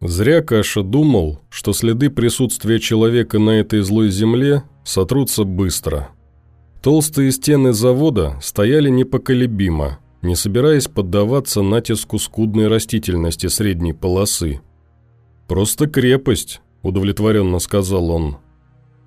Зря Каша думал, что следы присутствия человека на этой злой земле сотрутся быстро. Толстые стены завода стояли непоколебимо, не собираясь поддаваться натиску скудной растительности средней полосы. «Просто крепость», – удовлетворенно сказал он.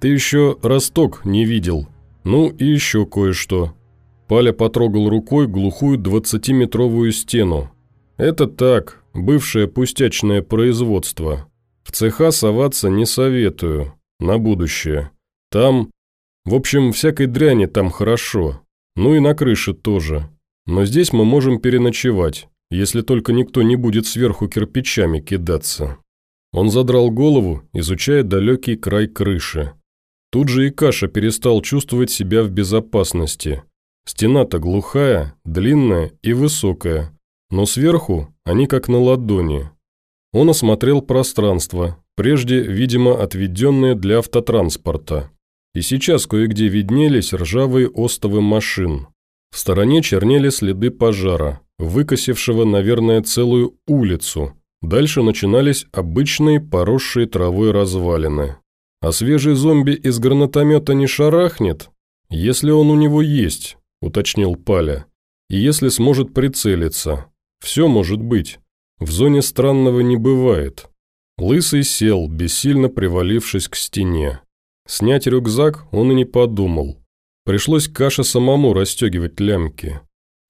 «Ты еще росток не видел. Ну и еще кое-что». Паля потрогал рукой глухую двадцатиметровую стену. «Это так, Бывшее пустячное производство. В цеха соваться не советую. На будущее. Там... В общем, всякой дряни там хорошо. Ну и на крыше тоже. Но здесь мы можем переночевать, если только никто не будет сверху кирпичами кидаться». Он задрал голову, изучая далекий край крыши. Тут же и Каша перестал чувствовать себя в безопасности. Стена-то глухая, длинная и высокая, но сверху они как на ладони. Он осмотрел пространство, прежде, видимо, отведенное для автотранспорта. И сейчас кое-где виднелись ржавые остовы машин. В стороне чернели следы пожара, выкосившего, наверное, целую улицу. Дальше начинались обычные поросшие травой развалины. А свежий зомби из гранатомета не шарахнет? Если он у него есть, уточнил Паля. И если сможет прицелиться. Все может быть. В зоне странного не бывает. Лысый сел, бессильно привалившись к стене. Снять рюкзак он и не подумал. Пришлось Каше самому расстегивать лямки.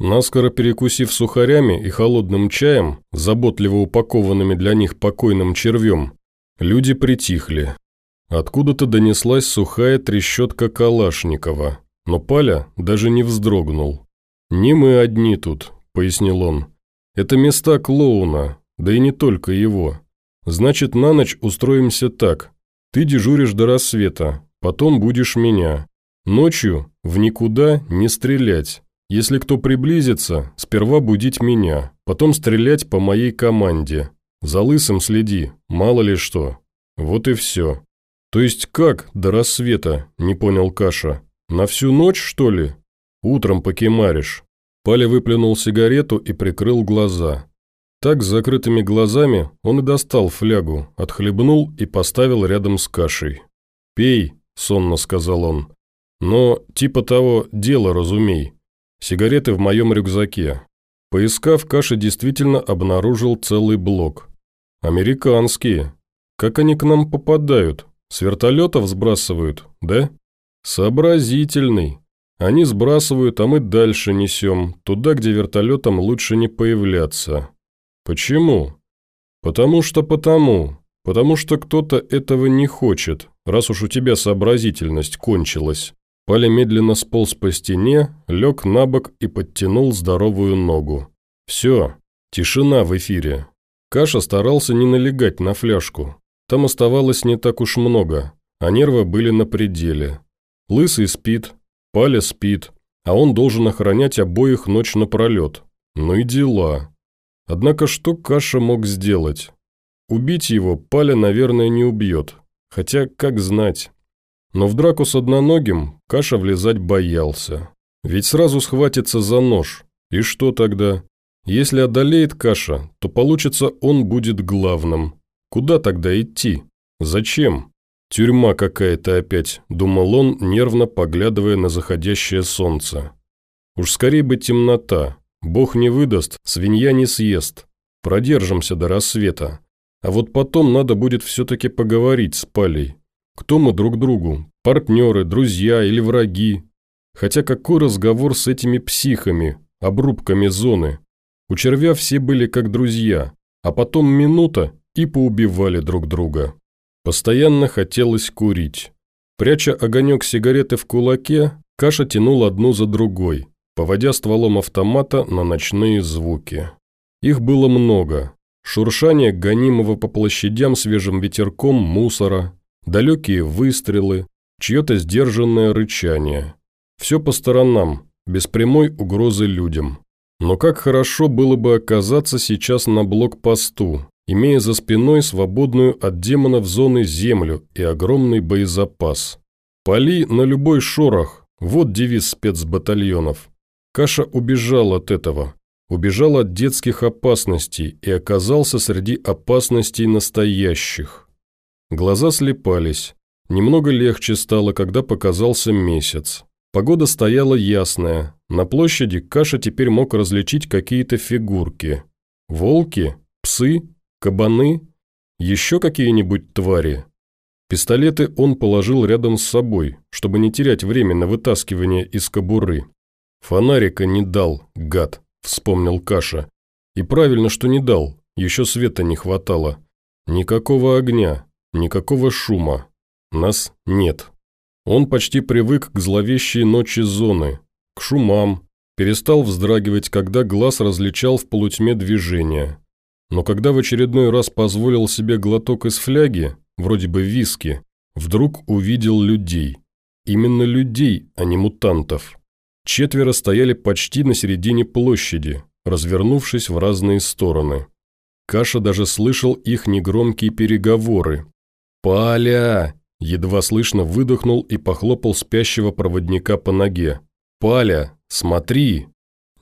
Наскоро перекусив сухарями и холодным чаем, заботливо упакованными для них покойным червем, люди притихли. Откуда-то донеслась сухая трещотка Калашникова, но Паля даже не вздрогнул. «Не мы одни тут», — пояснил он. Это места клоуна, да и не только его. Значит, на ночь устроимся так. Ты дежуришь до рассвета, потом будешь меня. Ночью в никуда не стрелять. Если кто приблизится, сперва будить меня, потом стрелять по моей команде. За лысым следи, мало ли что. Вот и все. То есть как до рассвета, не понял Каша. На всю ночь, что ли? Утром покемаришь. Паля выплюнул сигарету и прикрыл глаза. Так, с закрытыми глазами, он и достал флягу, отхлебнул и поставил рядом с кашей. «Пей», – сонно сказал он. «Но, типа того, дело разумей. Сигареты в моем рюкзаке». Поискав, Каша действительно обнаружил целый блок. «Американские. Как они к нам попадают? С вертолетов сбрасывают, да?» «Сообразительный», они сбрасывают, а мы дальше несем, туда, где вертолетам лучше не появляться. Почему? Потому что потому. Потому что кто-то этого не хочет, раз уж у тебя сообразительность кончилась. Паля медленно сполз по стене, лег на бок и подтянул здоровую ногу. Все, тишина в эфире. Каша старался не налегать на фляжку. Там оставалось не так уж много, а нервы были на пределе. Лысый спит, Паля спит, а он должен охранять обоих ночь напролет. Ну и дела. Однако что Каша мог сделать? Убить его Паля, наверное, не убьет. Хотя, как знать. Но в драку с одноногим Каша влезать боялся. Ведь сразу схватится за нож. И что тогда? Если одолеет Каша, то получится он будет главным. Куда тогда идти? Зачем? «Тюрьма какая-то опять», – думал он, нервно поглядывая на заходящее солнце. «Уж скорее бы темнота. Бог не выдаст, свинья не съест. Продержимся до рассвета. А вот потом надо будет все-таки поговорить с Палей. Кто мы друг другу? Партнеры, друзья или враги? Хотя какой разговор с этими психами, обрубками зоны? У червя все были как друзья, а потом минута и поубивали друг друга». Постоянно хотелось курить. Пряча огонек сигареты в кулаке, Каша тянул одну за другой, поводя стволом автомата на ночные звуки. Их было много. Шуршание гонимого по площадям свежим ветерком мусора, далекие выстрелы, чье-то сдержанное рычание. Все по сторонам, без прямой угрозы людям. Но как хорошо было бы оказаться сейчас на блокпосту, имея за спиной свободную от демонов зоны землю и огромный боезапас. «Пали на любой шорох» – вот девиз спецбатальонов. Каша убежал от этого. убежал от детских опасностей и оказался среди опасностей настоящих. Глаза слепались. Немного легче стало, когда показался месяц. Погода стояла ясная. На площади Каша теперь мог различить какие-то фигурки. Волки? Псы? Кабаны? Еще какие-нибудь твари? Пистолеты он положил рядом с собой, чтобы не терять время на вытаскивание из кобуры. «Фонарика не дал, гад», – вспомнил Каша. «И правильно, что не дал, еще света не хватало. Никакого огня, никакого шума. Нас нет». Он почти привык к зловещей ночи зоны, к шумам, перестал вздрагивать, когда глаз различал в полутьме движения. Но когда в очередной раз позволил себе глоток из фляги, вроде бы виски, вдруг увидел людей. Именно людей, а не мутантов. Четверо стояли почти на середине площади, развернувшись в разные стороны. Каша даже слышал их негромкие переговоры. «Паля!» – едва слышно выдохнул и похлопал спящего проводника по ноге. «Паля, смотри!»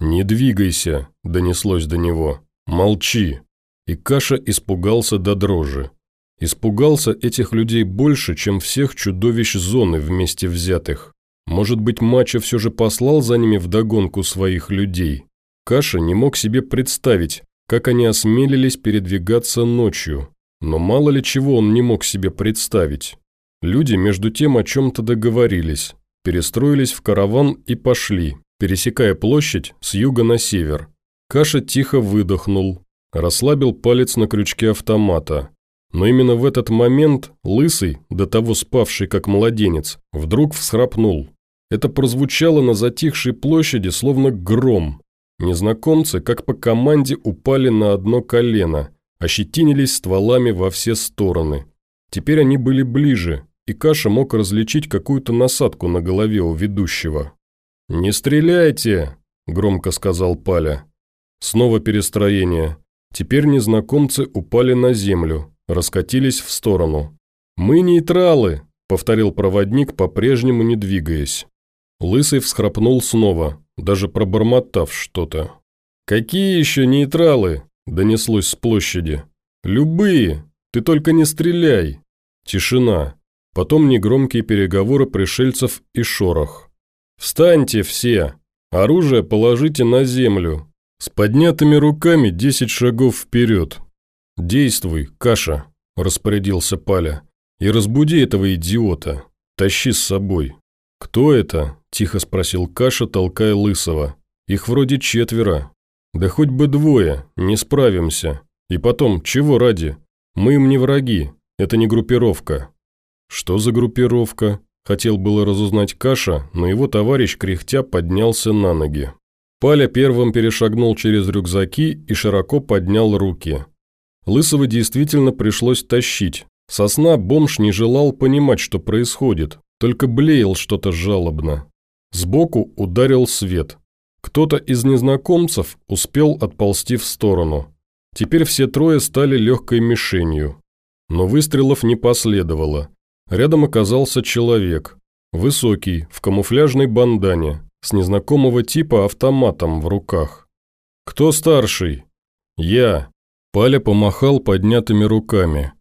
«Не двигайся!» – донеслось до него. «Молчи!» И Каша испугался до дрожи. Испугался этих людей больше, чем всех чудовищ зоны вместе взятых. Может быть, Мачо все же послал за ними вдогонку своих людей? Каша не мог себе представить, как они осмелились передвигаться ночью. Но мало ли чего он не мог себе представить. Люди между тем о чем-то договорились, перестроились в караван и пошли, пересекая площадь с юга на север. Каша тихо выдохнул, расслабил палец на крючке автомата. Но именно в этот момент Лысый, до того спавший как младенец, вдруг всхрапнул. Это прозвучало на затихшей площади, словно гром. Незнакомцы, как по команде, упали на одно колено, ощетинились стволами во все стороны. Теперь они были ближе, и Каша мог различить какую-то насадку на голове у ведущего. «Не стреляйте!» – громко сказал Паля. Снова перестроение. Теперь незнакомцы упали на землю, раскатились в сторону. «Мы нейтралы!» – повторил проводник, по-прежнему не двигаясь. Лысый всхрапнул снова, даже пробормотав что-то. «Какие еще нейтралы?» – донеслось с площади. «Любые! Ты только не стреляй!» Тишина. Потом негромкие переговоры пришельцев и шорох. «Встаньте все! Оружие положите на землю! С поднятыми руками десять шагов вперед! Действуй, Каша!» – распорядился Паля. «И разбуди этого идиота! Тащи с собой!» «Кто это?» – тихо спросил Каша, толкая Лысого. «Их вроде четверо. Да хоть бы двое, не справимся. И потом, чего ради? Мы им не враги, это не группировка». «Что за группировка?» – хотел было разузнать Каша, но его товарищ кряхтя поднялся на ноги. Паля первым перешагнул через рюкзаки и широко поднял руки. Лысого действительно пришлось тащить. Сосна бомж не желал понимать, что происходит, только блеял что-то жалобно. Сбоку ударил свет. Кто-то из незнакомцев успел отползти в сторону. Теперь все трое стали легкой мишенью. Но выстрелов не последовало. Рядом оказался человек. Высокий, в камуфляжной бандане, с незнакомого типа автоматом в руках. «Кто старший?» «Я». Паля помахал поднятыми руками.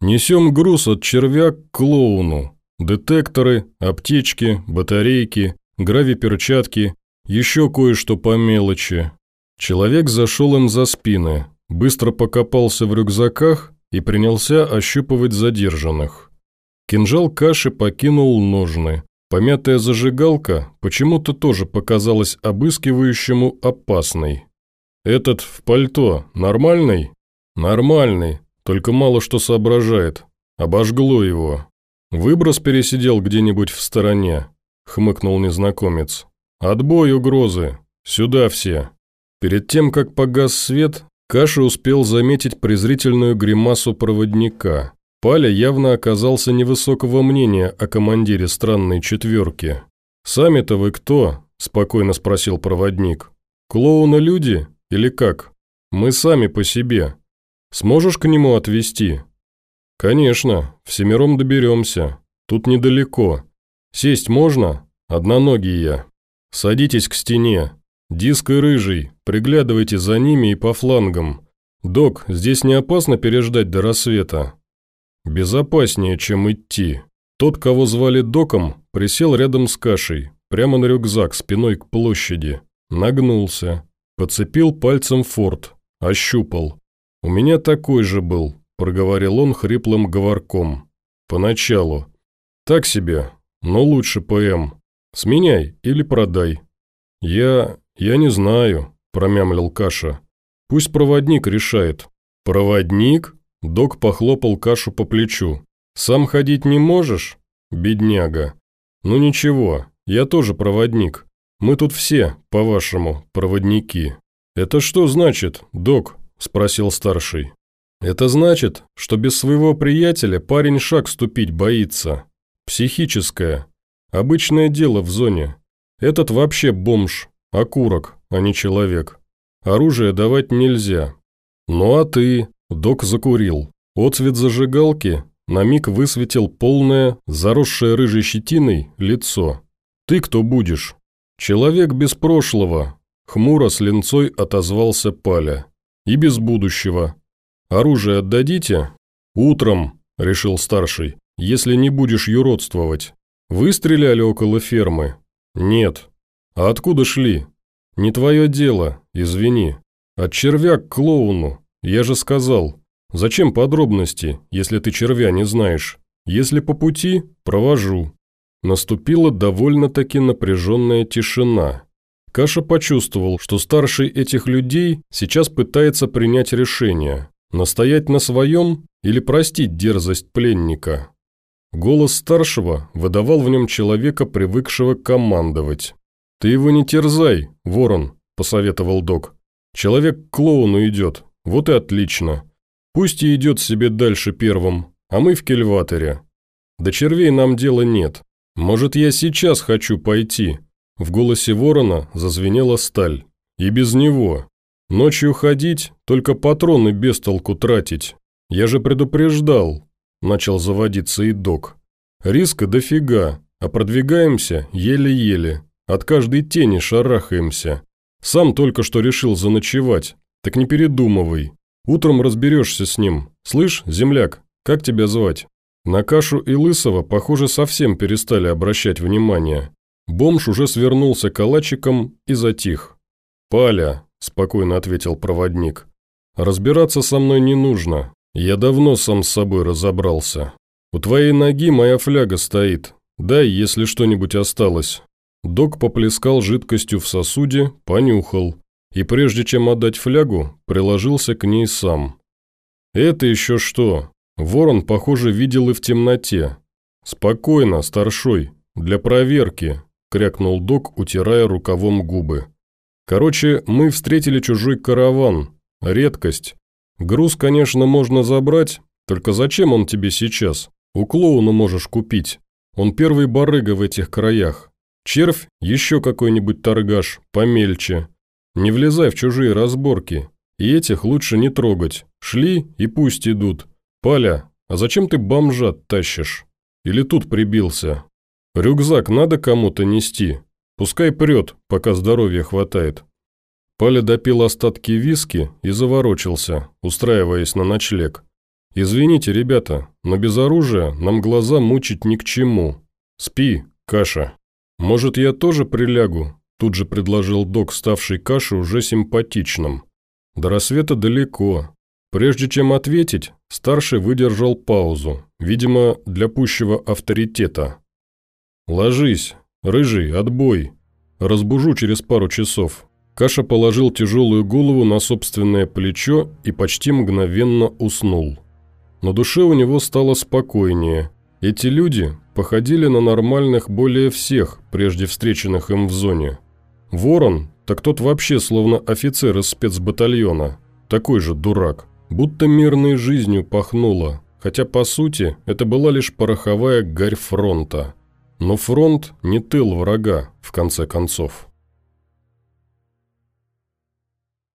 «Несем груз от червя к клоуну. Детекторы, аптечки, батарейки, гравиперчатки, еще кое-что по мелочи. Человек зашел им за спины, быстро покопался в рюкзаках и принялся ощупывать задержанных. Кинжал каши покинул ножны. Помятая зажигалка почему-то тоже показалась обыскивающему опасной. «Этот в пальто нормальный?» «Нормальный, только мало что соображает. Обожгло его. «Выброс пересидел где-нибудь в стороне», – хмыкнул незнакомец. «Отбой угрозы. Сюда все». Перед тем, как погас свет, Каша успел заметить презрительную гримасу проводника. Паля явно оказался невысокого мнения о командире странной четверки. «Сами-то вы кто?» – спокойно спросил проводник. «Клоуны люди? Или как? Мы сами по себе. Сможешь к нему отвезти?» «Конечно, всемиром доберемся. Тут недалеко. Сесть можно? Одноногий я. Садитесь к стене. Диск и Рыжий, приглядывайте за ними и по флангам. Док, здесь не опасно переждать до рассвета?» «Безопаснее, чем идти». Тот, кого звали Доком, присел рядом с кашей, прямо на рюкзак, спиной к площади. Нагнулся. Подцепил пальцем форт. Ощупал. «У меня такой же был», – проговорил он хриплым говорком. «Поначалу. Так себе, но лучше ПМ. Сменяй или продай». «Я... я не знаю», – промямлил Каша. «Пусть проводник решает». «Проводник?» – док похлопал Кашу по плечу. «Сам ходить не можешь? Бедняга. Ну ничего, я тоже проводник. Мы тут все, по-вашему, проводники». «Это что значит, док?» – спросил старший. «Это значит, что без своего приятеля парень шаг ступить боится. Психическое. Обычное дело в зоне. Этот вообще бомж, окурок, а не человек. Оружие давать нельзя. Ну а ты?» – док закурил. Отцвет зажигалки на миг высветил полное, заросшее рыжей щетиной, лицо. «Ты кто будешь?» «Человек без прошлого», – хмуро с линцой отозвался Паля. «И без будущего. Оружие отдадите?» «Утром», – решил старший, – «если не будешь юродствовать. Вы стреляли около фермы?» «Нет». «А откуда шли?» «Не твое дело, извини. От червя к клоуну. Я же сказал. Зачем подробности, если ты червя не знаешь? Если по пути, провожу». Наступила довольно-таки напряженная тишина. Каша почувствовал, что старший этих людей сейчас пытается принять решение – настоять на своем или простить дерзость пленника. Голос старшего выдавал в нем человека, привыкшего командовать. «Ты его не терзай, ворон», – посоветовал док. «Человек к клоуну идет, вот и отлично. Пусть и идет себе дальше первым, а мы в кельваторе. До червей нам дела нет. «Может, я сейчас хочу пойти?» В голосе ворона зазвенела сталь. «И без него. Ночью ходить, только патроны без толку тратить. Я же предупреждал», – начал заводиться и док. «Риска дофига, а продвигаемся еле-еле. От каждой тени шарахаемся. Сам только что решил заночевать, так не передумывай. Утром разберешься с ним. Слышь, земляк, как тебя звать?» На Кашу и Лысого, похоже, совсем перестали обращать внимание. Бомж уже свернулся калачиком и затих. «Паля», – спокойно ответил проводник, – «разбираться со мной не нужно. Я давно сам с собой разобрался. У твоей ноги моя фляга стоит. Дай, если что-нибудь осталось». Док поплескал жидкостью в сосуде, понюхал. И прежде чем отдать флягу, приложился к ней сам. «Это еще что?» Ворон, похоже, видел и в темноте. «Спокойно, старшой, для проверки», – крякнул док, утирая рукавом губы. «Короче, мы встретили чужой караван. Редкость. Груз, конечно, можно забрать, только зачем он тебе сейчас? У клоуна можешь купить. Он первый барыга в этих краях. Червь – еще какой-нибудь торгаш, помельче. Не влезай в чужие разборки. И этих лучше не трогать. Шли и пусть идут. «Паля, а зачем ты бомжа тащишь? Или тут прибился? Рюкзак надо кому-то нести. Пускай прет, пока здоровья хватает». Паля допил остатки виски и заворочился, устраиваясь на ночлег. «Извините, ребята, но без оружия нам глаза мучить ни к чему. Спи, каша. Может, я тоже прилягу?» Тут же предложил док, ставший кашей уже симпатичным. «До рассвета далеко, Прежде чем ответить, старший выдержал паузу, видимо, для пущего авторитета. «Ложись, рыжий, отбой. Разбужу через пару часов». Каша положил тяжелую голову на собственное плечо и почти мгновенно уснул. На душе у него стало спокойнее. Эти люди походили на нормальных более всех, прежде встреченных им в зоне. Ворон, так тот вообще словно офицер из спецбатальона, такой же дурак будто мирной жизнью пахнуло, хотя, по сути, это была лишь пороховая гарь фронта. Но фронт не тыл врага, в конце концов.